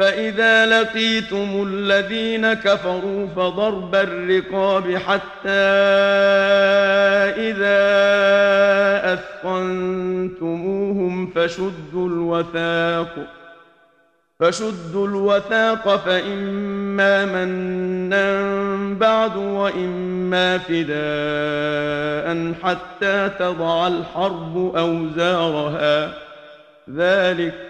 فإذا لقيتم الذين كفروا فضرب الرقاب حتى إذا أثقنتموهم فشدوا الوثاق فشدوا الوثاق فإما منا بعد وإما فداء حتى تضع الحرب أوزارها. ذلك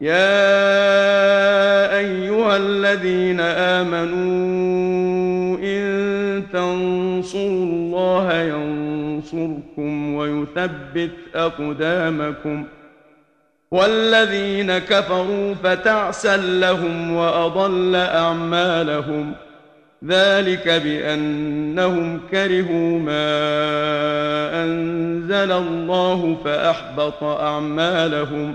يا أيها الذين آمنوا إن تنصروا الله ينصركم ويثبت أقدامكم والذين كفروا فتعسا لهم وأضل أعمالهم ذلك بأنهم كرهوا ما أنزل الله فأحبط أعمالهم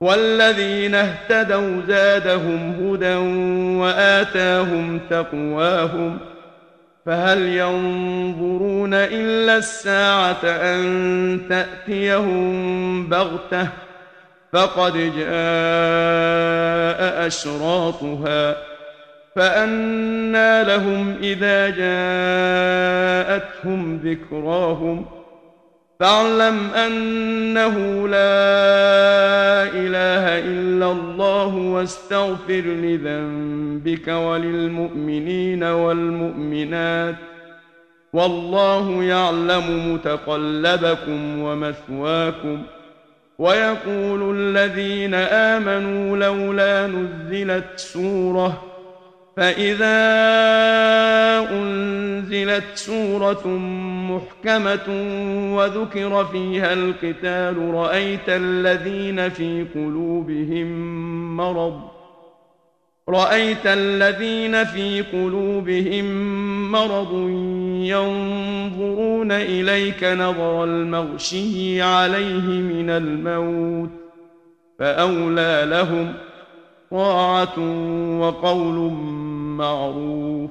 والذين اهتدوا زادهم هدى وآتاهم تقواهم فهل ينظرون إلا الساعة أن تأتيهم بغتة فقد جاء أشراطها فانى لهم إذا جاءتهم ذكراهم فاعلم أنه لا الله واستغفر لذنبك وللمؤمنين والمؤمنات والله يعلم متقلبكم ومثواكم ويقول الذين آمنوا لولا نزلت سورة فإذا أنزلت سورة محكمة وذكر فيها القتال رأيت الذين في قلوبهم مرض رأيت الذين في قلوبهم مرض ينظرون إليك نظر المغشي عليه من الموت فأولى لهم ۖ طاعة وقول معروف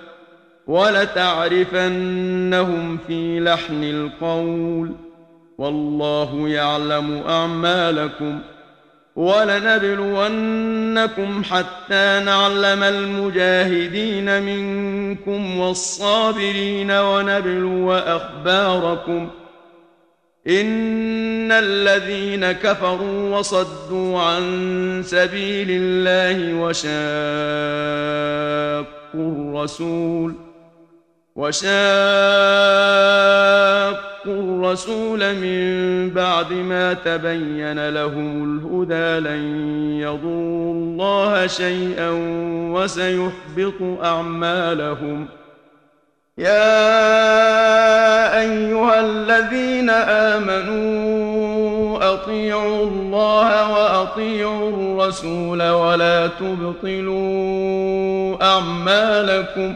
ولتعرفنهم في لحن القول. والله يعلم أعمالكم ۖ ولنبلونكم حتى نعلم المجاهدين منكم والصابرين ونبلو أخباركم. إن الذين كفروا وصدوا عن سبيل الله وشاقوا الرسول وشاقوا الرسول من بعد ما تبين لهم الهدى لن يضروا الله شيئا وسيحبط أعمالهم. يا أيها الذين آمنوا أطيعوا الله وأطيعوا الرسول ولا تبطلوا أعمالكم.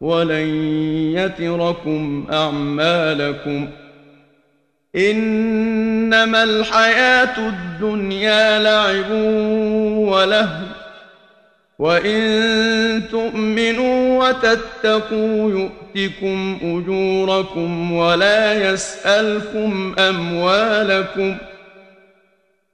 ولن يتركم اعمالكم انما الحياة الدنيا لعب ولهو وان تؤمنوا وتتقوا يؤتكم اجوركم ولا يسالكم اموالكم